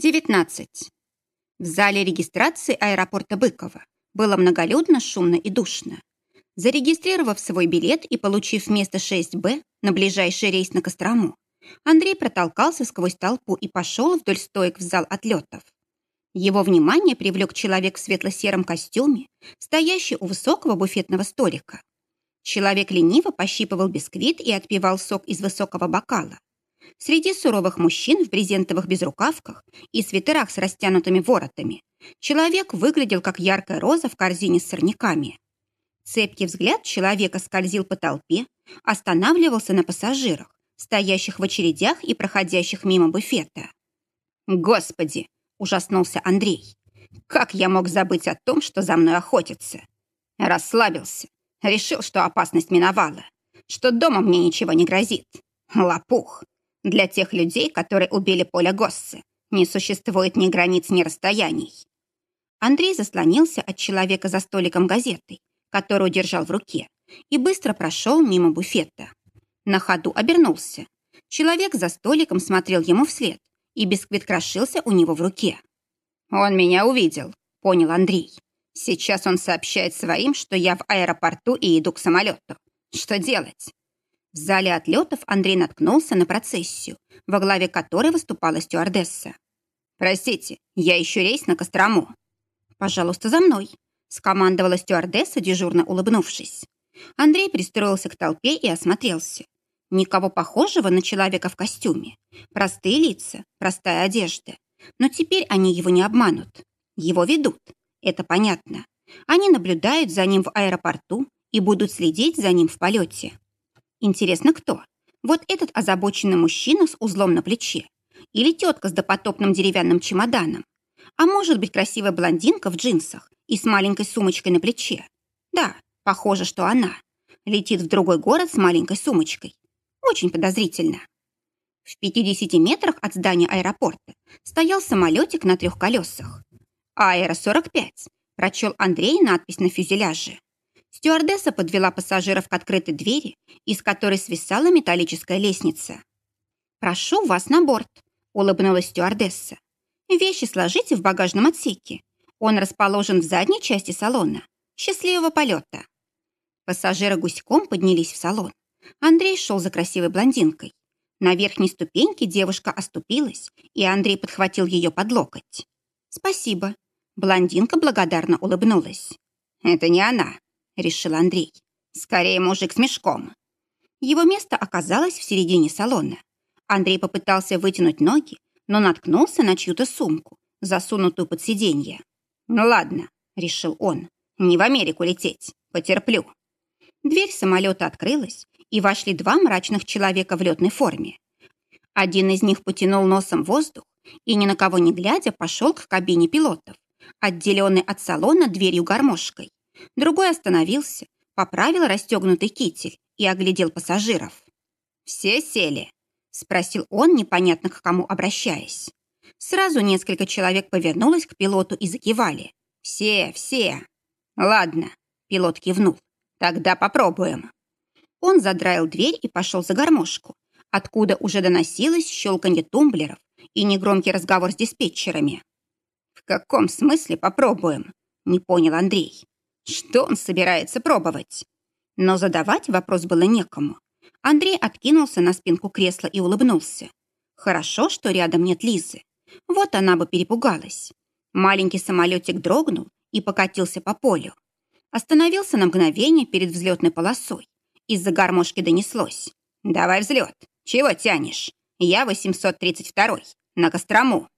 19. В зале регистрации аэропорта Быкова было многолюдно, шумно и душно. Зарегистрировав свой билет и получив место 6Б на ближайший рейс на Кострому, Андрей протолкался сквозь толпу и пошел вдоль стоек в зал отлетов. Его внимание привлек человек в светло-сером костюме, стоящий у высокого буфетного столика. Человек лениво пощипывал бисквит и отпивал сок из высокого бокала. Среди суровых мужчин в брезентовых безрукавках и свитерах с растянутыми воротами человек выглядел как яркая роза в корзине с сорняками. Цепкий взгляд человека скользил по толпе, останавливался на пассажирах, стоящих в очередях и проходящих мимо буфета. «Господи!» – ужаснулся Андрей. «Как я мог забыть о том, что за мной охотятся?» Расслабился, решил, что опасность миновала, что дома мне ничего не грозит. Лопух! Для тех людей, которые убили Поля Госсе, не существует ни границ, ни расстояний. Андрей заслонился от человека за столиком газетой, которую держал в руке, и быстро прошел мимо буфета. На ходу обернулся. Человек за столиком смотрел ему вслед, и бисквит крошился у него в руке. «Он меня увидел», — понял Андрей. «Сейчас он сообщает своим, что я в аэропорту и иду к самолету. Что делать? В зале отлетов Андрей наткнулся на процессию, во главе которой выступала стюардесса. «Простите, я ищу рейс на Кострому». «Пожалуйста, за мной», — скомандовала стюардесса, дежурно улыбнувшись. Андрей пристроился к толпе и осмотрелся. Никого похожего на человека в костюме. Простые лица, простая одежда. Но теперь они его не обманут. Его ведут. Это понятно. Они наблюдают за ним в аэропорту и будут следить за ним в полете. Интересно, кто? Вот этот озабоченный мужчина с узлом на плече? Или тетка с допотопным деревянным чемоданом? А может быть, красивая блондинка в джинсах и с маленькой сумочкой на плече? Да, похоже, что она. Летит в другой город с маленькой сумочкой. Очень подозрительно. В 50 метрах от здания аэропорта стоял самолетик на трех колесах. «Аэро-45», прочел Андрей надпись на фюзеляже. Стюардесса подвела пассажиров к открытой двери, из которой свисала металлическая лестница. «Прошу вас на борт», — улыбнулась стюардесса. «Вещи сложите в багажном отсеке. Он расположен в задней части салона. Счастливого полета!» Пассажиры гуськом поднялись в салон. Андрей шел за красивой блондинкой. На верхней ступеньке девушка оступилась, и Андрей подхватил ее под локоть. «Спасибо». Блондинка благодарно улыбнулась. «Это не она», решил Андрей. Скорее мужик с мешком. Его место оказалось в середине салона. Андрей попытался вытянуть ноги, но наткнулся на чью-то сумку, засунутую под сиденье. «Ну ладно», — решил он, — «не в Америку лететь, потерплю». Дверь самолета открылась, и вошли два мрачных человека в летной форме. Один из них потянул носом воздух и, ни на кого не глядя, пошел к кабине пилотов, отделенной от салона дверью-гармошкой. Другой остановился, поправил расстегнутый китель и оглядел пассажиров. «Все сели?» — спросил он, непонятно к кому обращаясь. Сразу несколько человек повернулось к пилоту и закивали. «Все, все!» «Ладно», — пилот кивнул. «Тогда попробуем». Он задраил дверь и пошел за гармошку, откуда уже доносилось щелканье тумблеров и негромкий разговор с диспетчерами. «В каком смысле попробуем?» — не понял Андрей. Что он собирается пробовать? Но задавать вопрос было некому. Андрей откинулся на спинку кресла и улыбнулся. Хорошо, что рядом нет Лизы. Вот она бы перепугалась. Маленький самолетик дрогнул и покатился по полю. Остановился на мгновение перед взлетной полосой. Из-за гармошки донеслось. «Давай взлет. Чего тянешь? Я 832-й. На Кострому».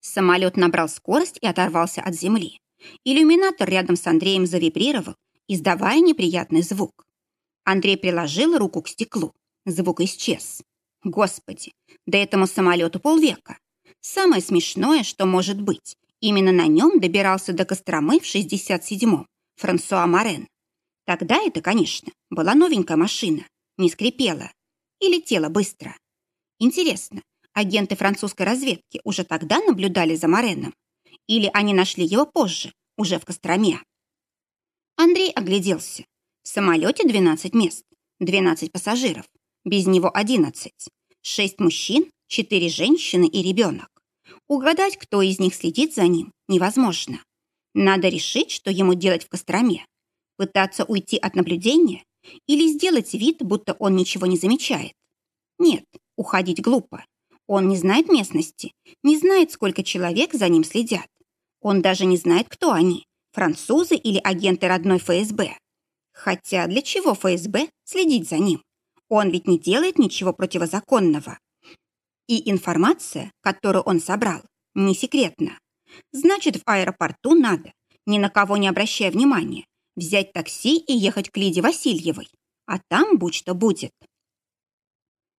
Самолет набрал скорость и оторвался от земли. Иллюминатор рядом с Андреем завибрировал, издавая неприятный звук. Андрей приложил руку к стеклу. Звук исчез. Господи, да этому самолету полвека. Самое смешное, что может быть, именно на нем добирался до Костромы в 67-м Франсуа Морен. Тогда это, конечно, была новенькая машина, не скрипела и летела быстро. Интересно, агенты французской разведки уже тогда наблюдали за Мореном? Или они нашли его позже, уже в Костроме? Андрей огляделся. В самолете 12 мест, 12 пассажиров. Без него 11. Шесть мужчин, четыре женщины и ребенок. Угадать, кто из них следит за ним, невозможно. Надо решить, что ему делать в Костроме. Пытаться уйти от наблюдения или сделать вид, будто он ничего не замечает. Нет, уходить глупо. Он не знает местности, не знает, сколько человек за ним следят. Он даже не знает, кто они, французы или агенты родной ФСБ. Хотя для чего ФСБ следить за ним? Он ведь не делает ничего противозаконного. И информация, которую он собрал, не секретна. Значит, в аэропорту надо, ни на кого не обращая внимания, взять такси и ехать к Лиде Васильевой. А там будь что будет.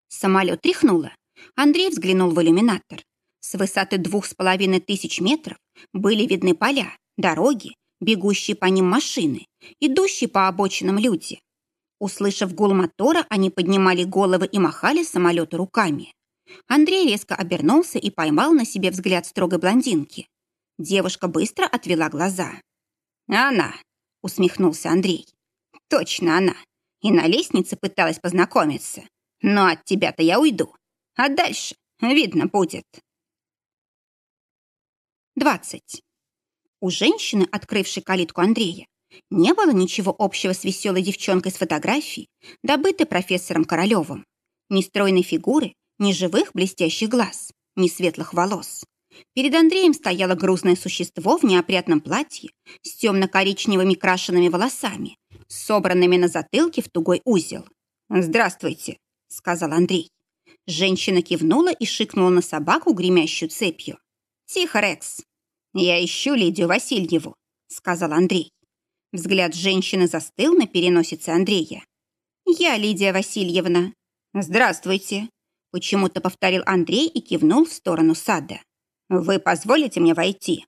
Самолет тряхнуло. Андрей взглянул в иллюминатор. С высоты двух с половиной тысяч метров были видны поля, дороги, бегущие по ним машины, идущие по обочинам люди. Услышав гул мотора, они поднимали головы и махали самолету руками. Андрей резко обернулся и поймал на себе взгляд строгой блондинки. Девушка быстро отвела глаза. «Она!» — усмехнулся Андрей. «Точно она. И на лестнице пыталась познакомиться. Но от тебя-то я уйду. А дальше видно будет». 20. У женщины, открывшей калитку Андрея, не было ничего общего с веселой девчонкой с фотографией, добытой профессором Королевым. Ни стройной фигуры, ни живых блестящих глаз, ни светлых волос. Перед Андреем стояло грузное существо в неопрятном платье с темно-коричневыми крашенными волосами, собранными на затылке в тугой узел. «Здравствуйте», — сказал Андрей. Женщина кивнула и шикнула на собаку, гремящую цепью. «Тихо, Рекс!» «Я ищу Лидию Васильеву», — сказал Андрей. Взгляд женщины застыл на переносице Андрея. «Я Лидия Васильевна». «Здравствуйте», — почему-то повторил Андрей и кивнул в сторону сада. «Вы позволите мне войти?»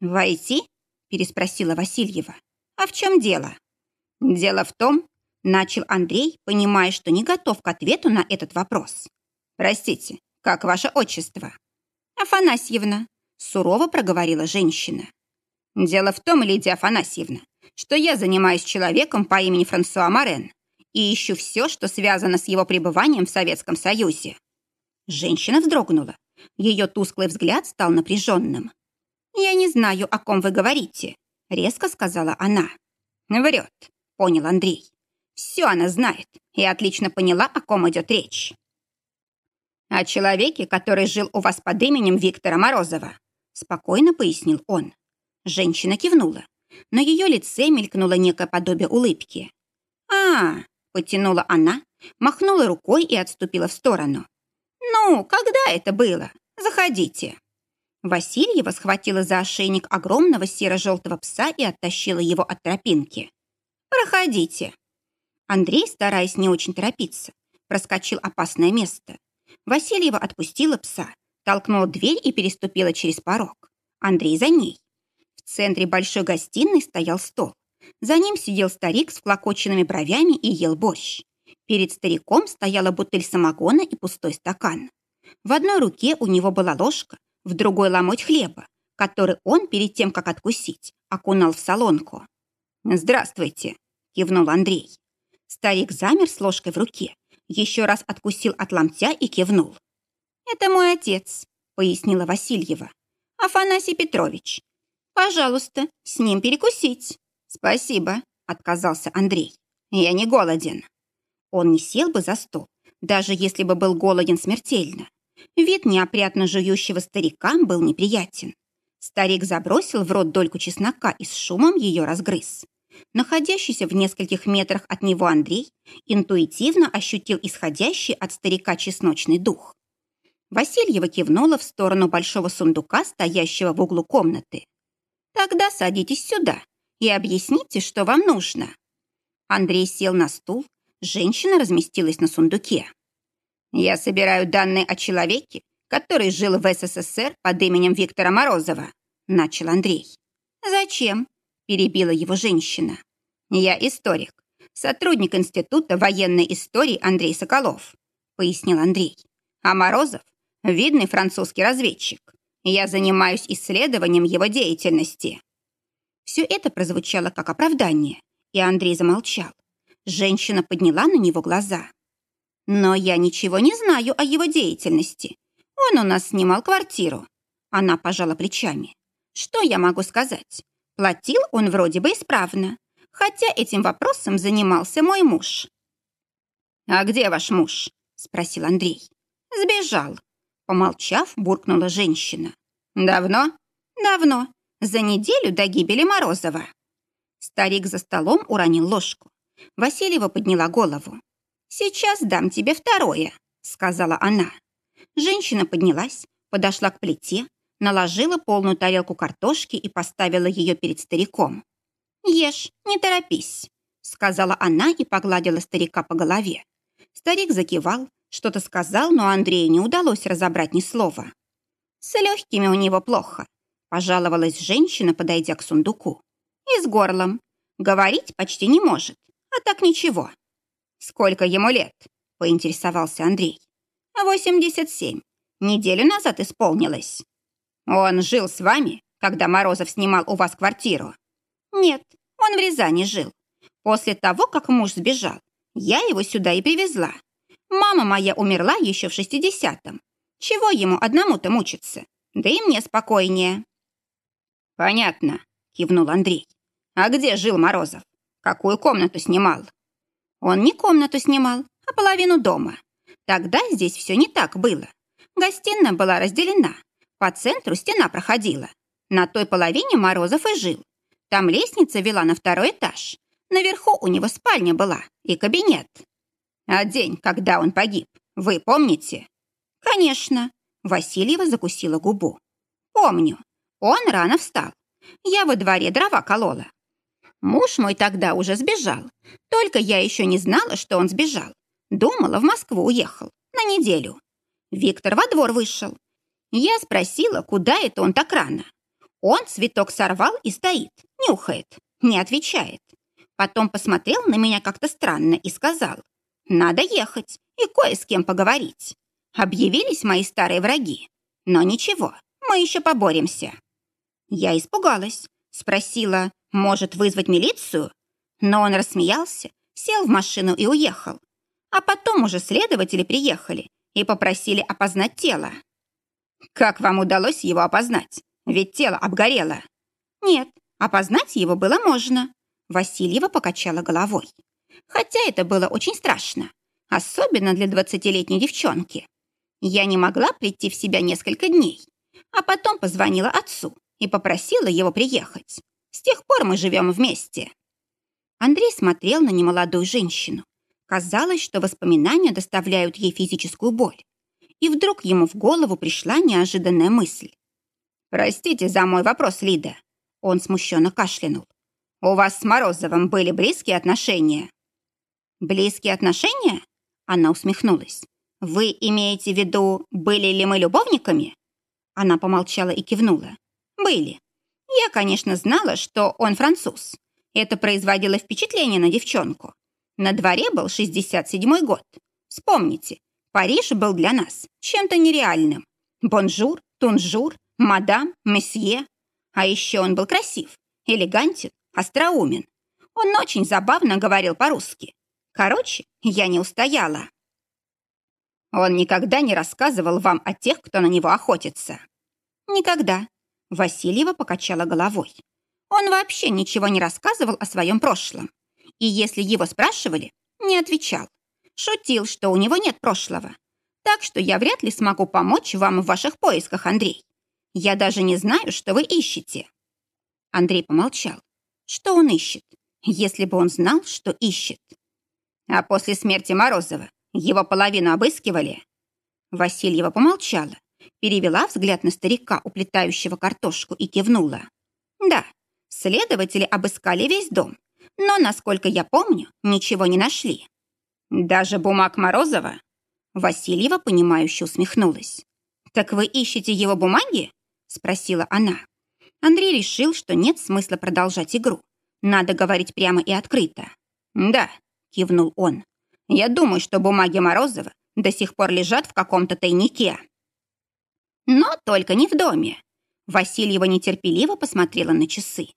«Войти?» — переспросила Васильева. «А в чем дело?» «Дело в том, — начал Андрей, понимая, что не готов к ответу на этот вопрос. «Простите, как ваше отчество?» «Афанасьевна», — сурово проговорила женщина. «Дело в том, Лидия Афанасьевна, что я занимаюсь человеком по имени Франсуа Морен и ищу все, что связано с его пребыванием в Советском Союзе». Женщина вздрогнула. Ее тусклый взгляд стал напряженным. «Я не знаю, о ком вы говорите», — резко сказала она. «Врет», — понял Андрей. «Все она знает и отлично поняла, о ком идет речь». «О человеке, который жил у вас под именем Виктора Морозова», — спокойно пояснил он. Женщина кивнула. На ее лице мелькнуло некое подобие улыбки. «А, — потянула она, махнула рукой и отступила в сторону. «Ну, когда это было? Заходите». Васильева схватила за ошейник огромного серо-желтого пса и оттащила его от тропинки. «Проходите». Андрей, стараясь не очень торопиться, проскочил опасное место. Васильева отпустила пса, толкнула дверь и переступила через порог. Андрей за ней. В центре большой гостиной стоял стол. За ним сидел старик с вклокоченными бровями и ел борщ. Перед стариком стояла бутыль самогона и пустой стакан. В одной руке у него была ложка, в другой ломоть хлеба, который он перед тем, как откусить, окунал в солонку. «Здравствуйте», — кивнул Андрей. Старик замер с ложкой в руке, еще раз откусил от ломтя и кивнул. «Это мой отец», — пояснила Васильева. «Афанасий Петрович, Пожалуйста, с ним перекусить. Спасибо, отказался Андрей. Я не голоден. Он не сел бы за стол, даже если бы был голоден смертельно. Вид неопрятно жующего старика был неприятен. Старик забросил в рот дольку чеснока и с шумом ее разгрыз. Находящийся в нескольких метрах от него Андрей интуитивно ощутил исходящий от старика чесночный дух. Васильева кивнула в сторону большого сундука, стоящего в углу комнаты. Тогда садитесь сюда и объясните, что вам нужно». Андрей сел на стул, женщина разместилась на сундуке. «Я собираю данные о человеке, который жил в СССР под именем Виктора Морозова», начал Андрей. «Зачем?» – перебила его женщина. «Я историк, сотрудник Института военной истории Андрей Соколов», пояснил Андрей. «А Морозов – видный французский разведчик. Я занимаюсь исследованием его деятельности». Все это прозвучало как оправдание, и Андрей замолчал. Женщина подняла на него глаза. «Но я ничего не знаю о его деятельности. Он у нас снимал квартиру. Она пожала плечами. Что я могу сказать? Платил он вроде бы исправно, хотя этим вопросом занимался мой муж. «А где ваш муж?» — спросил Андрей. «Сбежал». Помолчав, буркнула женщина. «Давно?» «Давно. За неделю до гибели Морозова». Старик за столом уронил ложку. Васильева подняла голову. «Сейчас дам тебе второе», — сказала она. Женщина поднялась, подошла к плите, наложила полную тарелку картошки и поставила ее перед стариком. «Ешь, не торопись», — сказала она и погладила старика по голове. Старик закивал, что-то сказал, но Андрею не удалось разобрать ни слова. «С легкими у него плохо», — пожаловалась женщина, подойдя к сундуку. «И с горлом. Говорить почти не может, а так ничего». «Сколько ему лет?» — поинтересовался Андрей. «Восемьдесят семь. Неделю назад исполнилось». «Он жил с вами, когда Морозов снимал у вас квартиру?» «Нет, он в Рязани жил. После того, как муж сбежал, я его сюда и привезла. Мама моя умерла еще в шестидесятом. Чего ему одному-то мучиться? Да и мне спокойнее». «Понятно», — кивнул Андрей. «А где жил Морозов? Какую комнату снимал?» «Он не комнату снимал, а половину дома. Тогда здесь все не так было. Гостиная была разделена, по центру стена проходила. На той половине Морозов и жил. Там лестница вела на второй этаж. Наверху у него спальня была и кабинет. А день, когда он погиб, вы помните? Конечно. Васильева закусила губу. Помню. Он рано встал. Я во дворе дрова колола. Муж мой тогда уже сбежал. Только я еще не знала, что он сбежал. Думала, в Москву уехал. На неделю. Виктор во двор вышел. Я спросила, куда это он так рано. Он цветок сорвал и стоит, нюхает, не отвечает. Потом посмотрел на меня как-то странно и сказал, надо ехать и кое с кем поговорить. Объявились мои старые враги. Но ничего, мы еще поборемся. Я испугалась, спросила, может вызвать милицию? Но он рассмеялся, сел в машину и уехал. А потом уже следователи приехали и попросили опознать тело. Как вам удалось его опознать? Ведь тело обгорело. Нет, опознать его было можно. Васильева покачала головой. Хотя это было очень страшно. Особенно для двадцатилетней девчонки. Я не могла прийти в себя несколько дней. А потом позвонила отцу и попросила его приехать. С тех пор мы живем вместе. Андрей смотрел на немолодую женщину. Казалось, что воспоминания доставляют ей физическую боль и вдруг ему в голову пришла неожиданная мысль. «Простите за мой вопрос, Лида». Он смущенно кашлянул. «У вас с Морозовым были близкие отношения?» «Близкие отношения?» Она усмехнулась. «Вы имеете в виду, были ли мы любовниками?» Она помолчала и кивнула. «Были. Я, конечно, знала, что он француз. Это производило впечатление на девчонку. На дворе был 67-й год. Вспомните, Париж был для нас чем-то нереальным. Bonjour, toujours, madame, monsieur. А еще он был красив, элегантен, остроумен. Он очень забавно говорил по-русски. Короче, я не устояла. Он никогда не рассказывал вам о тех, кто на него охотится. Никогда. Васильева покачала головой. Он вообще ничего не рассказывал о своем прошлом. И если его спрашивали, не отвечал. Шутил, что у него нет прошлого. Так что я вряд ли смогу помочь вам в ваших поисках, Андрей. Я даже не знаю, что вы ищете». Андрей помолчал. Что он ищет, если бы он знал, что ищет? А после смерти Морозова его половину обыскивали? Васильева помолчала, перевела взгляд на старика, уплетающего картошку, и кивнула. Да, следователи обыскали весь дом, но, насколько я помню, ничего не нашли. «Даже бумаг Морозова?» Васильева, понимающе усмехнулась. «Так вы ищете его бумаги?» спросила она. Андрей решил, что нет смысла продолжать игру. Надо говорить прямо и открыто. «Да», — кивнул он. «Я думаю, что бумаги Морозова до сих пор лежат в каком-то тайнике». «Но только не в доме». Васильева нетерпеливо посмотрела на часы.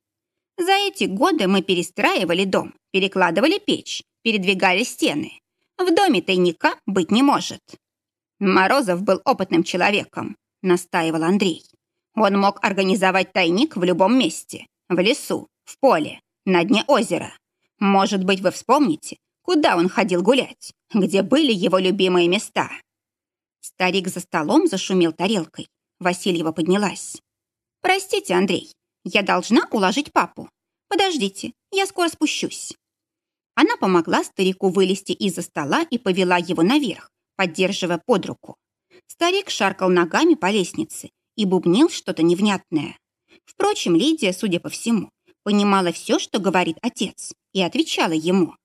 «За эти годы мы перестраивали дом, перекладывали печь, передвигали стены. В доме тайника быть не может. Морозов был опытным человеком, настаивал Андрей. Он мог организовать тайник в любом месте. В лесу, в поле, на дне озера. Может быть, вы вспомните, куда он ходил гулять, где были его любимые места. Старик за столом зашумел тарелкой. Васильева поднялась. «Простите, Андрей, я должна уложить папу. Подождите, я скоро спущусь». Она помогла старику вылезти из-за стола и повела его наверх, поддерживая под руку. Старик шаркал ногами по лестнице и бубнил что-то невнятное. Впрочем, Лидия, судя по всему, понимала все, что говорит отец, и отвечала ему.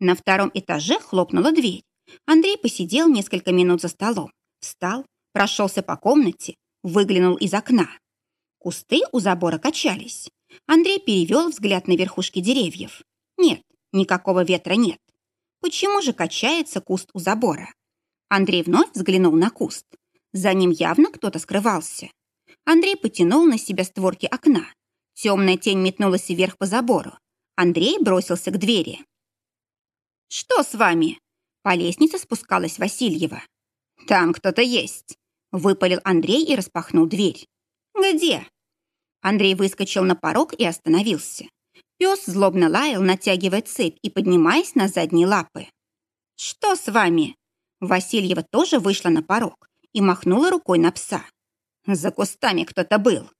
На втором этаже хлопнула дверь. Андрей посидел несколько минут за столом, встал, прошелся по комнате, выглянул из окна. Кусты у забора качались. Андрей перевел взгляд на верхушки деревьев. Нет, никакого ветра нет. Почему же качается куст у забора? Андрей вновь взглянул на куст. За ним явно кто-то скрывался. Андрей потянул на себя створки окна. Темная тень метнулась вверх по забору. Андрей бросился к двери. «Что с вами?» По лестнице спускалась Васильева. «Там кто-то есть», — выпалил Андрей и распахнул дверь. «Где?» Андрей выскочил на порог и остановился. Пес злобно лаял, натягивая цепь и поднимаясь на задние лапы. «Что с вами?» Васильева тоже вышла на порог и махнула рукой на пса. «За кустами кто-то был».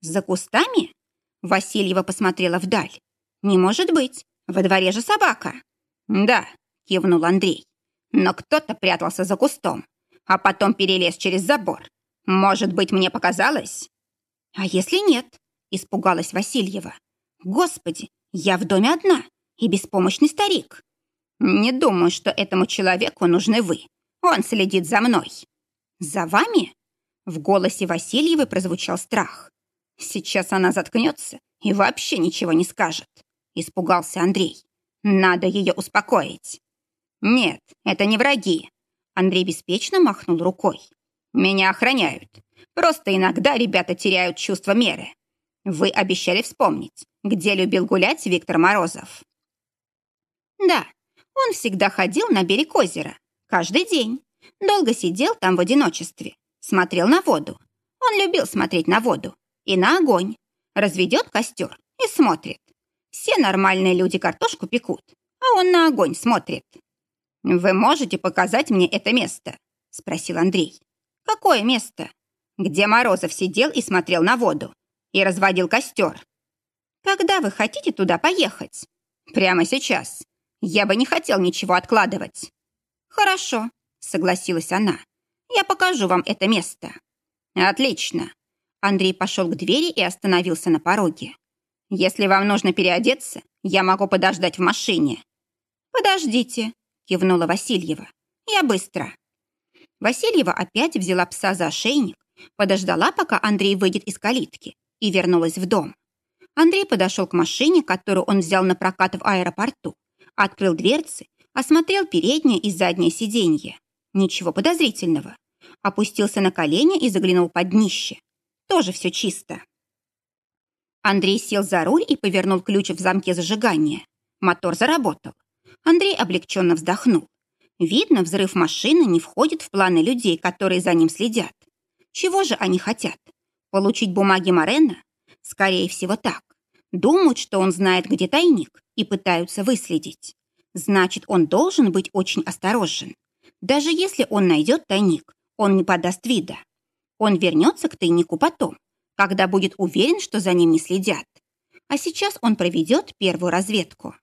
«За кустами?» Васильева посмотрела вдаль. «Не может быть, во дворе же собака». «Да», — кивнул Андрей. «Но кто-то прятался за кустом, а потом перелез через забор. Может быть, мне показалось?» «А если нет?» — испугалась Васильева. «Господи, я в доме одна и беспомощный старик. Не думаю, что этому человеку нужны вы. Он следит за мной». «За вами?» В голосе Васильевой прозвучал страх. «Сейчас она заткнется и вообще ничего не скажет», — испугался Андрей. Надо ее успокоить. Нет, это не враги. Андрей беспечно махнул рукой. Меня охраняют. Просто иногда ребята теряют чувство меры. Вы обещали вспомнить, где любил гулять Виктор Морозов. Да, он всегда ходил на берег озера. Каждый день. Долго сидел там в одиночестве. Смотрел на воду. Он любил смотреть на воду. И на огонь. Разведет костер и смотрит. Все нормальные люди картошку пекут, а он на огонь смотрит. «Вы можете показать мне это место?» — спросил Андрей. «Какое место?» «Где Морозов сидел и смотрел на воду и разводил костер». «Когда вы хотите туда поехать?» «Прямо сейчас. Я бы не хотел ничего откладывать». «Хорошо», — согласилась она. «Я покажу вам это место». «Отлично». Андрей пошел к двери и остановился на пороге. Если вам нужно переодеться, я могу подождать в машине». «Подождите», — кивнула Васильева. «Я быстро». Васильева опять взяла пса за ошейник, подождала, пока Андрей выйдет из калитки, и вернулась в дом. Андрей подошел к машине, которую он взял на прокат в аэропорту, открыл дверцы, осмотрел переднее и заднее сиденье. Ничего подозрительного. Опустился на колени и заглянул под днище. Тоже все чисто. Андрей сел за руль и повернул ключ в замке зажигания. Мотор заработал. Андрей облегченно вздохнул. Видно, взрыв машины не входит в планы людей, которые за ним следят. Чего же они хотят? Получить бумаги Морена? Скорее всего, так. Думают, что он знает, где тайник, и пытаются выследить. Значит, он должен быть очень осторожен. Даже если он найдет тайник, он не подаст вида. Он вернется к тайнику потом, когда будет уверен, что за ним не следят. А сейчас он проведет первую разведку.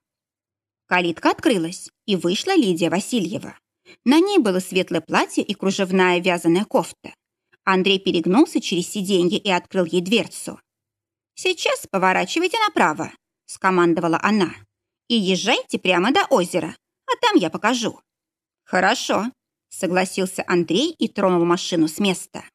Калитка открылась, и вышла Лидия Васильева. На ней было светлое платье и кружевная вязаная кофта. Андрей перегнулся через сиденье и открыл ей дверцу. «Сейчас поворачивайте направо», — скомандовала она. «И езжайте прямо до озера, а там я покажу». «Хорошо», — согласился Андрей и тронул машину с места.